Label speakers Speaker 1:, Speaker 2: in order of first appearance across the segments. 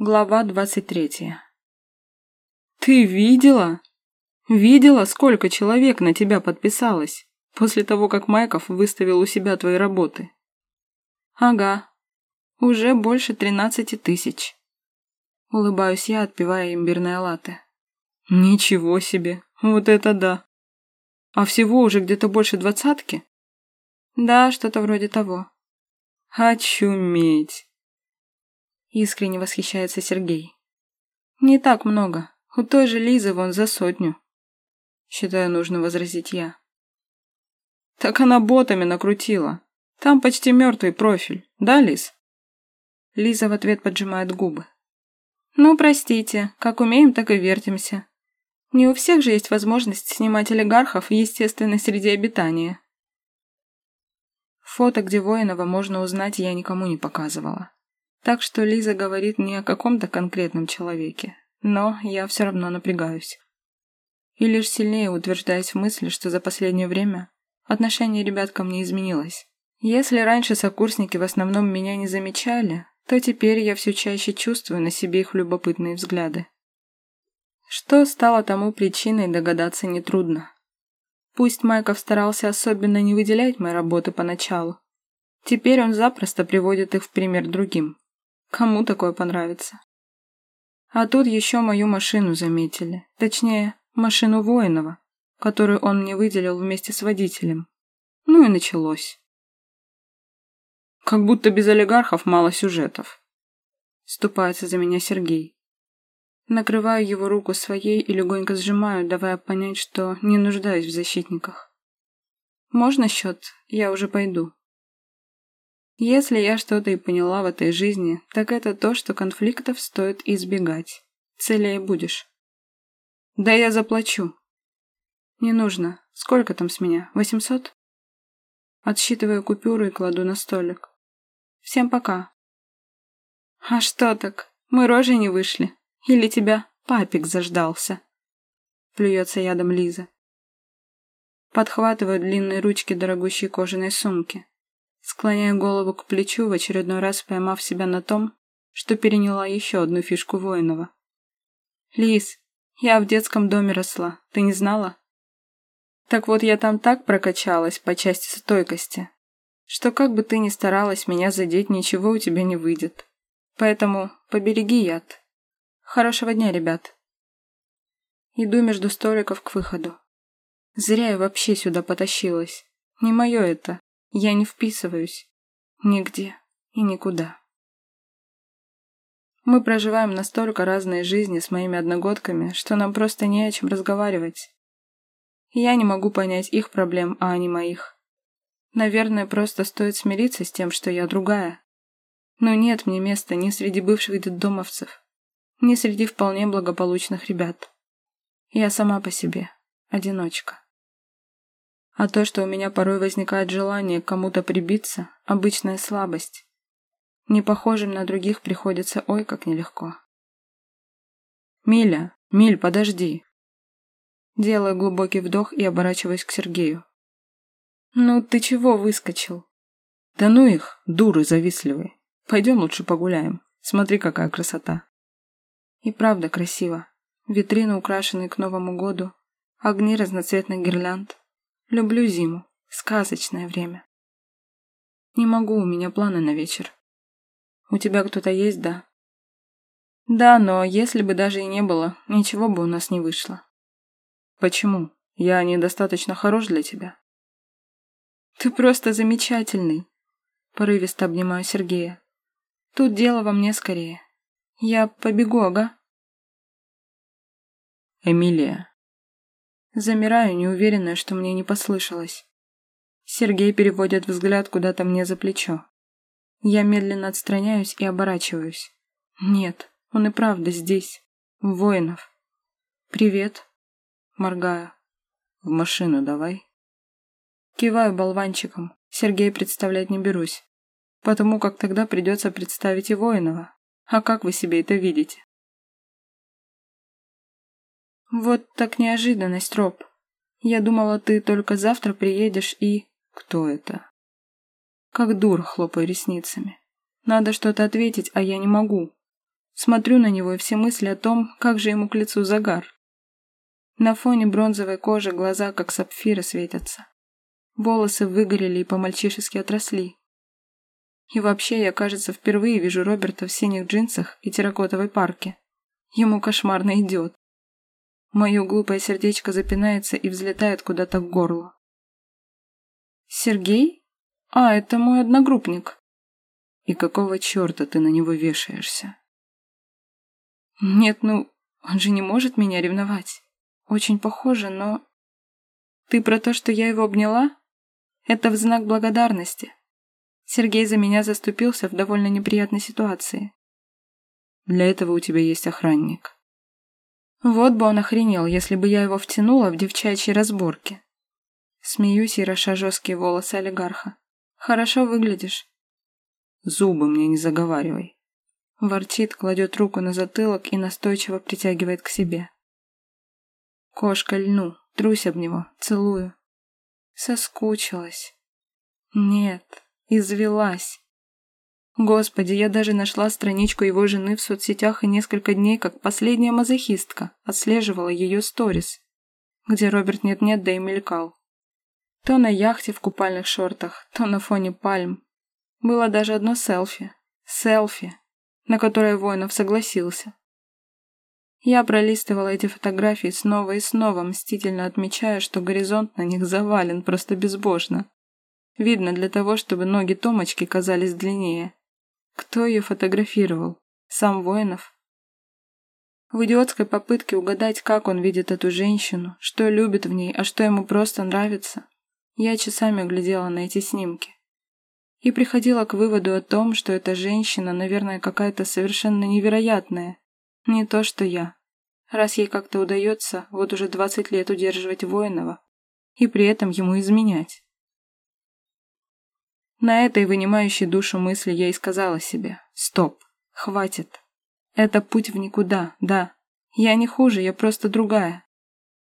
Speaker 1: Глава двадцать третья. «Ты видела? Видела, сколько человек на тебя подписалось после того, как Майков выставил у себя твои работы?» «Ага. Уже больше тринадцати тысяч». Улыбаюсь я, отпивая имбирное латте. «Ничего себе! Вот это да! А всего уже где-то больше двадцатки?» «Да, что-то вроде того». «Очуметь!» Искренне восхищается Сергей. Не так много. У той же Лизы вон за сотню. Считаю, нужно возразить я. Так она ботами накрутила. Там почти мертвый профиль. Да, Лиз? Лиза в ответ поджимает губы. Ну, простите, как умеем, так и вертимся. Не у всех же есть возможность снимать олигархов в естественной среде обитания. Фото, где Воинова можно узнать, я никому не показывала. Так что Лиза говорит не о каком-то конкретном человеке, но я все равно напрягаюсь. И лишь сильнее утверждаюсь в мысли, что за последнее время отношение ребят ко мне изменилось. Если раньше сокурсники в основном меня не замечали, то теперь я все чаще чувствую на себе их любопытные взгляды. Что стало тому причиной, догадаться нетрудно. Пусть Майков старался особенно не выделять мои работы поначалу, теперь он запросто приводит их в пример другим. Кому такое понравится? А тут еще мою машину заметили. Точнее, машину Воинова, которую он мне выделил вместе с водителем. Ну и началось. Как будто без олигархов мало сюжетов. Ступается за меня Сергей. Накрываю его руку своей и легонько сжимаю, давая понять, что не нуждаюсь в защитниках. «Можно счет? Я уже пойду». Если я что-то и поняла в этой жизни, так это то, что конфликтов стоит избегать. Целее будешь. Да я заплачу. Не нужно. Сколько там с меня? Восемьсот? Отсчитываю купюру и кладу на столик. Всем пока. А что так? Мы рожи не вышли. Или тебя папик заждался? Плюется ядом Лиза. Подхватываю длинные ручки дорогущей кожаной сумки. Склоняю голову к плечу, в очередной раз поймав себя на том, что переняла еще одну фишку Воинова. «Лиз, я в детском доме росла, ты не знала?» «Так вот, я там так прокачалась по части стойкости, что как бы ты ни старалась меня задеть, ничего у тебя не выйдет. Поэтому побереги яд. Хорошего дня, ребят!» Иду между столиков к выходу. Зря я вообще сюда потащилась. Не мое это. Я не вписываюсь. Нигде и никуда. Мы проживаем настолько разные жизни с моими одногодками, что нам просто не о чем разговаривать. Я не могу понять их проблем, а они моих. Наверное, просто стоит смириться с тем, что я другая. Но нет мне места ни среди бывших детдомовцев, ни среди вполне благополучных ребят. Я сама по себе, одиночка. А то, что у меня порой возникает желание к кому-то прибиться, обычная слабость. Непохожим на других приходится ой как нелегко. «Миля, Миль, подожди!» Делаю глубокий вдох и оборачиваюсь к Сергею. «Ну ты чего выскочил?» «Да ну их, дуры завистливые. Пойдем лучше погуляем. Смотри, какая красота!» И правда красиво. Витрины, украшенные к Новому году, огни разноцветных гирлянд, Люблю зиму. Сказочное время. Не могу, у меня планы на вечер. У тебя кто-то есть, да? Да, но если бы даже и не было, ничего бы у нас не вышло. Почему? Я недостаточно хорош для тебя? Ты просто замечательный. Порывисто обнимаю Сергея. Тут дело во мне скорее. Я побегу, ага. Эмилия, Замираю, неуверенная, что мне не послышалось. Сергей переводит взгляд куда-то мне за плечо. Я медленно отстраняюсь и оборачиваюсь. Нет, он и правда здесь. Воинов. «Привет». Моргаю. «В машину давай». Киваю болванчиком. Сергей представлять не берусь. Потому как тогда придется представить и Воинова. А как вы себе это видите? Вот так неожиданность, Роб. Я думала, ты только завтра приедешь и... Кто это? Как дур, хлопаю ресницами. Надо что-то ответить, а я не могу. Смотрю на него, и все мысли о том, как же ему к лицу загар. На фоне бронзовой кожи глаза, как сапфиры, светятся. Волосы выгорели и по-мальчишески отросли. И вообще, я, кажется, впервые вижу Роберта в синих джинсах и терракотовой парке. Ему кошмарно идет. Мое глупое сердечко запинается и взлетает куда-то к горлу. «Сергей? А, это мой одногруппник». «И какого черта ты на него вешаешься?» «Нет, ну, он же не может меня ревновать. Очень похоже, но...» «Ты про то, что я его обняла?» Это в знак благодарности. Сергей за меня заступился в довольно неприятной ситуации. Для этого у тебя есть охранник. Вот бы он охренел, если бы я его втянула в девчачьи разборки. Смеюсь и роша жесткие волосы олигарха. Хорошо выглядишь. Зубы мне не заговаривай. Ворчит, кладет руку на затылок и настойчиво притягивает к себе. Кошка льну, трусь об него, целую. Соскучилась. Нет, извелась. Господи, я даже нашла страничку его жены в соцсетях и несколько дней, как последняя мазохистка, отслеживала ее сторис, где Роберт нет-нет, да и мелькал. То на яхте в купальных шортах, то на фоне пальм. Было даже одно селфи. Селфи, на которое Воинов согласился. Я пролистывала эти фотографии снова и снова, мстительно отмечая, что горизонт на них завален просто безбожно. Видно для того, чтобы ноги Томочки казались длиннее. Кто ее фотографировал? Сам Воинов? В идиотской попытке угадать, как он видит эту женщину, что любит в ней, а что ему просто нравится, я часами глядела на эти снимки. И приходила к выводу о том, что эта женщина, наверное, какая-то совершенно невероятная, не то, что я. Раз ей как-то удается вот уже двадцать лет удерживать воинова и при этом ему изменять. На этой вынимающей душу мысли я и сказала себе «Стоп, хватит. Это путь в никуда, да. Я не хуже, я просто другая.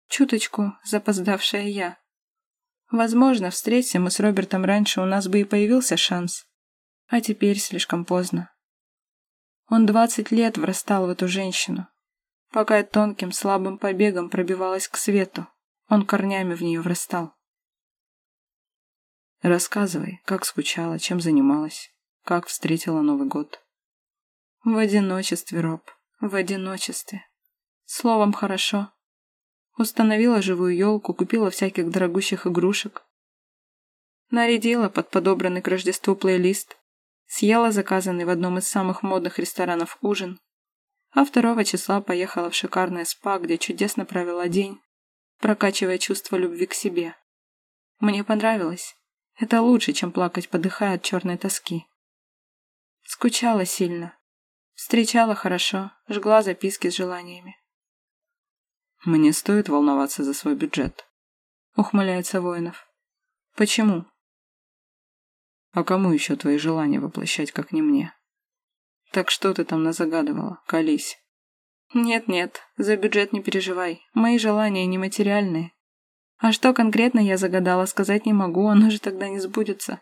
Speaker 1: Чуточку запоздавшая я. Возможно, встретимся мы с Робертом раньше, у нас бы и появился шанс. А теперь слишком поздно. Он двадцать лет врастал в эту женщину. Пока я тонким, слабым побегом пробивалась к свету, он корнями в нее врастал. Рассказывай, как скучала, чем занималась, как встретила Новый год. В одиночестве, Роб, в одиночестве. Словом, хорошо. Установила живую елку, купила всяких дорогущих игрушек. Нарядила под подобранный к Рождеству плейлист, съела заказанный в одном из самых модных ресторанов ужин, а второго числа поехала в шикарное спа, где чудесно провела день, прокачивая чувство любви к себе. Мне понравилось. Это лучше, чем плакать, подыхая от черной тоски. Скучала сильно. Встречала хорошо, жгла записки с желаниями. «Мне стоит волноваться за свой бюджет», — ухмыляется Воинов. «Почему?» А кому еще твои желания воплощать, как не мне? Так что ты там назагадывала? Колись. Нет-нет, за бюджет не переживай. Мои желания нематериальные. А что конкретно я загадала, сказать не могу, оно же тогда не сбудется.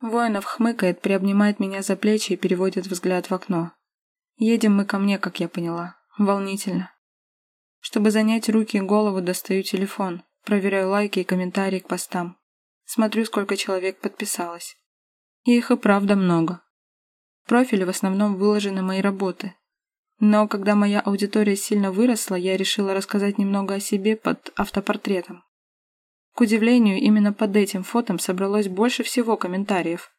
Speaker 1: Воинов хмыкает, приобнимает меня за плечи и переводит взгляд в окно. Едем мы ко мне, как я поняла. Волнительно. Чтобы занять руки и голову, достаю телефон. Проверяю лайки и комментарии к постам. Смотрю, сколько человек подписалось. Их и правда много. В профиле в основном выложены мои работы. Но когда моя аудитория сильно выросла, я решила рассказать немного о себе под автопортретом. К удивлению, именно под этим фотом собралось больше всего комментариев.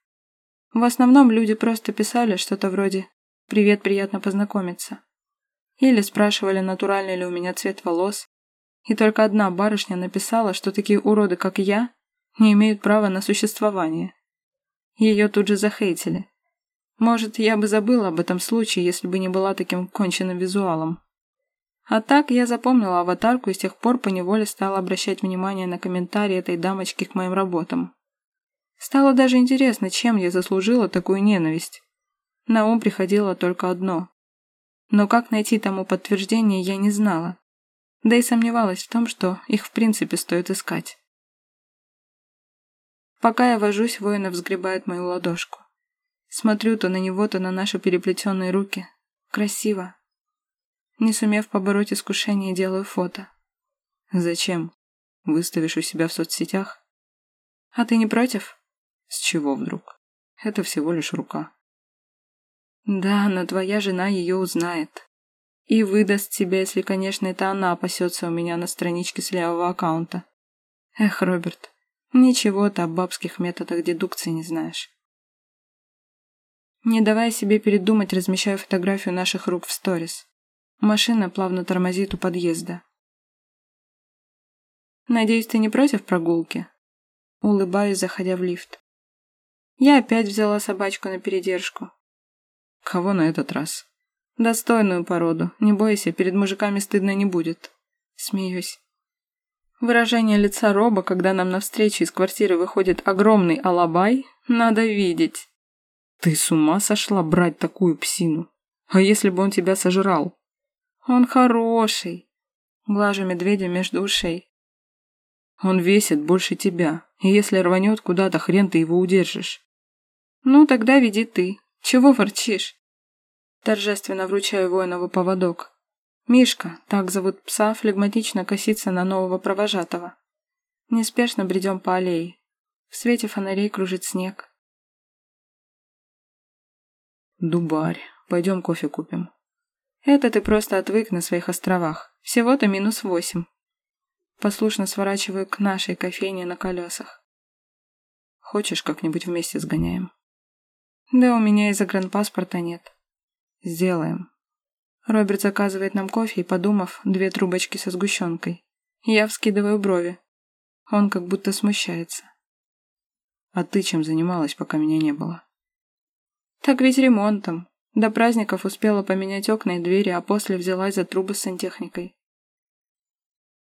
Speaker 1: В основном люди просто писали что-то вроде «Привет, приятно познакомиться». Или спрашивали, натуральный ли у меня цвет волос. И только одна барышня написала, что такие уроды, как я, не имеют права на существование. Ее тут же захейтили. Может, я бы забыла об этом случае, если бы не была таким конченным визуалом. А так я запомнила аватарку и с тех пор поневоле стала обращать внимание на комментарии этой дамочки к моим работам. Стало даже интересно, чем я заслужила такую ненависть. На ум приходило только одно. Но как найти тому подтверждение, я не знала. Да и сомневалась в том, что их в принципе стоит искать. Пока я вожусь, воинов сгребает мою ладошку. Смотрю то на него, то на наши переплетенные руки. Красиво. Не сумев побороть искушение, делаю фото.
Speaker 2: Зачем? Выставишь у себя в соцсетях?
Speaker 1: А ты не против?
Speaker 2: С чего вдруг? Это всего лишь рука.
Speaker 1: Да, но твоя жена ее узнает. И выдаст тебя, если, конечно, это она пасется у меня на страничке с левого аккаунта. Эх, Роберт, ничего ты об бабских методах дедукции не знаешь. Не давая себе передумать, размещаю фотографию наших рук в сторис. Машина плавно тормозит у подъезда. «Надеюсь, ты не против прогулки?» Улыбаюсь, заходя в лифт. Я опять взяла собачку на передержку.
Speaker 2: «Кого на этот раз?»
Speaker 1: «Достойную породу. Не бойся, перед мужиками стыдно не будет». Смеюсь. Выражение лица Роба, когда нам навстречу из квартиры выходит огромный алабай, надо видеть.
Speaker 2: Ты с ума сошла брать такую псину? А если бы он тебя сожрал?
Speaker 1: Он хороший. Глажу медведя между ушей.
Speaker 2: Он весит больше тебя, и если рванет куда-то, хрен ты его удержишь.
Speaker 1: Ну, тогда веди ты. Чего ворчишь? Торжественно вручаю воинову поводок. Мишка, так зовут пса, флегматично косится на нового провожатого. Неспешно бредем по аллее. В свете фонарей кружит снег.
Speaker 2: Дубарь. Пойдем кофе купим.
Speaker 1: Это ты просто отвык на своих островах. Всего-то минус восемь. Послушно сворачиваю к нашей кофейне на колесах.
Speaker 2: Хочешь, как-нибудь вместе сгоняем?
Speaker 1: Да у меня и загранпаспорта нет.
Speaker 2: Сделаем.
Speaker 1: Роберт заказывает нам кофе и, подумав, две трубочки со сгущенкой. Я вскидываю брови. Он как будто смущается.
Speaker 2: А ты чем занималась, пока меня не было?
Speaker 1: Так ведь ремонтом. До праздников успела поменять окна и двери, а после взялась за трубы с сантехникой.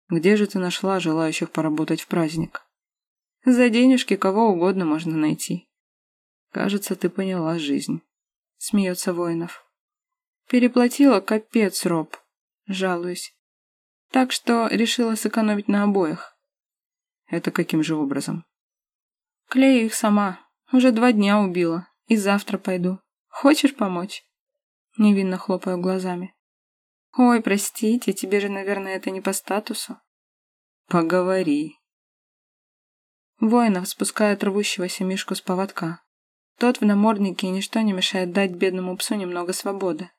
Speaker 2: Где же ты нашла желающих поработать в праздник?
Speaker 1: За денежки кого угодно можно найти.
Speaker 2: Кажется, ты поняла жизнь.
Speaker 1: Смеется Воинов. Переплатила капец, Роб. Жалуюсь. Так что решила сэкономить на обоих.
Speaker 2: Это каким же образом?
Speaker 1: Клею их сама. Уже два дня убила. И завтра пойду. Хочешь помочь?» Невинно хлопаю глазами. «Ой, простите, тебе же, наверное, это не по статусу».
Speaker 2: «Поговори».
Speaker 1: Воинов спускает рвущегося Мишку с поводка. Тот в наморднике, и ничто не мешает дать бедному псу немного свободы.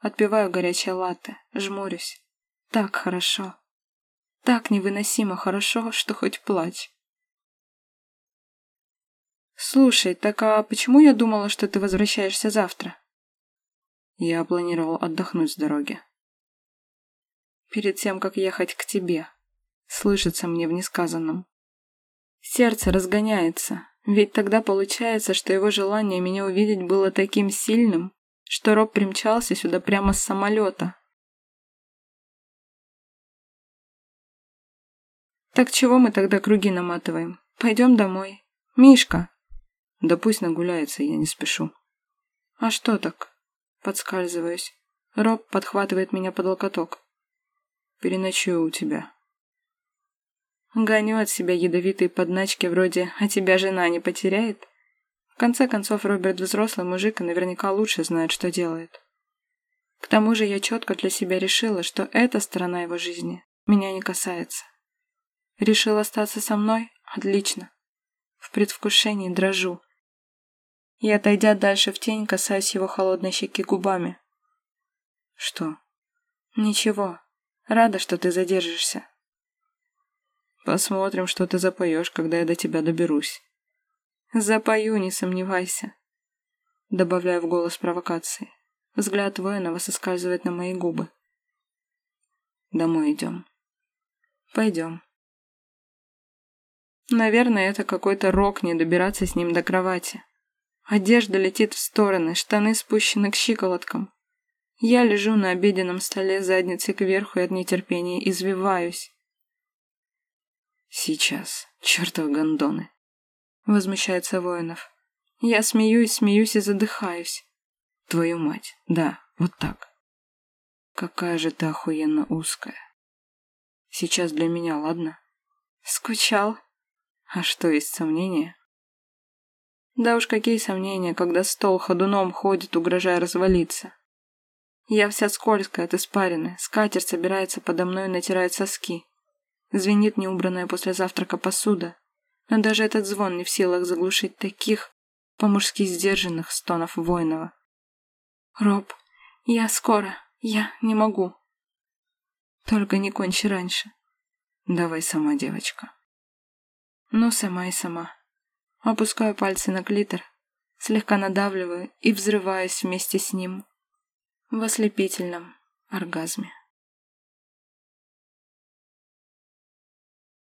Speaker 1: Отпиваю горячее латте, жмурюсь. Так хорошо. Так невыносимо хорошо, что хоть плачь. «Слушай, так а почему я думала, что ты возвращаешься завтра?»
Speaker 2: Я планировал отдохнуть с дороги.
Speaker 1: Перед тем, как ехать к тебе, слышится мне в несказанном. Сердце разгоняется, ведь тогда получается, что его желание меня увидеть было таким сильным, что Роб примчался сюда прямо с самолета. Так чего мы тогда круги наматываем? Пойдем домой. Мишка,
Speaker 2: да пусть нагуляется, я не спешу.
Speaker 1: А что так? Подскальзываюсь. Роб подхватывает меня под локоток.
Speaker 2: Переночую у тебя.
Speaker 1: Гоню от себя ядовитые подначки вроде «а тебя жена не потеряет?» В конце концов, Роберт взрослый мужик и наверняка лучше знает, что делает. К тому же я четко для себя решила, что эта сторона его жизни меня не касается. Решил остаться со мной? Отлично. В предвкушении дрожу и, отойдя дальше в тень, касаюсь его холодной щеки губами.
Speaker 2: «Что?»
Speaker 1: «Ничего. Рада, что ты задержишься».
Speaker 2: «Посмотрим, что ты запоешь, когда я до тебя доберусь».
Speaker 1: «Запою, не сомневайся», — добавляю в голос провокации. Взгляд воинова соскальзывает на мои губы.
Speaker 2: «Домой идем».
Speaker 1: «Пойдем». Наверное, это какой-то рок не добираться с ним до кровати. Одежда летит в стороны, штаны спущены к щиколоткам. Я лежу на обеденном столе задницей кверху и от нетерпения извиваюсь.
Speaker 2: «Сейчас, чертовы гондоны!»
Speaker 1: — возмущается Воинов. Я смеюсь, смеюсь и задыхаюсь.
Speaker 2: «Твою мать, да, вот так. Какая же ты охуенно узкая. Сейчас для меня, ладно?»
Speaker 1: «Скучал?»
Speaker 2: «А что, есть сомнения?»
Speaker 1: Да уж какие сомнения, когда стол ходуном ходит, угрожая развалиться. Я вся скользкая от испарины, скатерть собирается подо мной и натирает соски. Звенит неубранная после завтрака посуда, но даже этот звон не в силах заглушить таких по-мужски сдержанных стонов воинова. «Роб, я скоро, я не могу». «Только не кончи раньше». «Давай сама, девочка». Ну, сама и сама. Опускаю пальцы на клитор, слегка надавливаю и взрываюсь вместе с ним в ослепительном оргазме.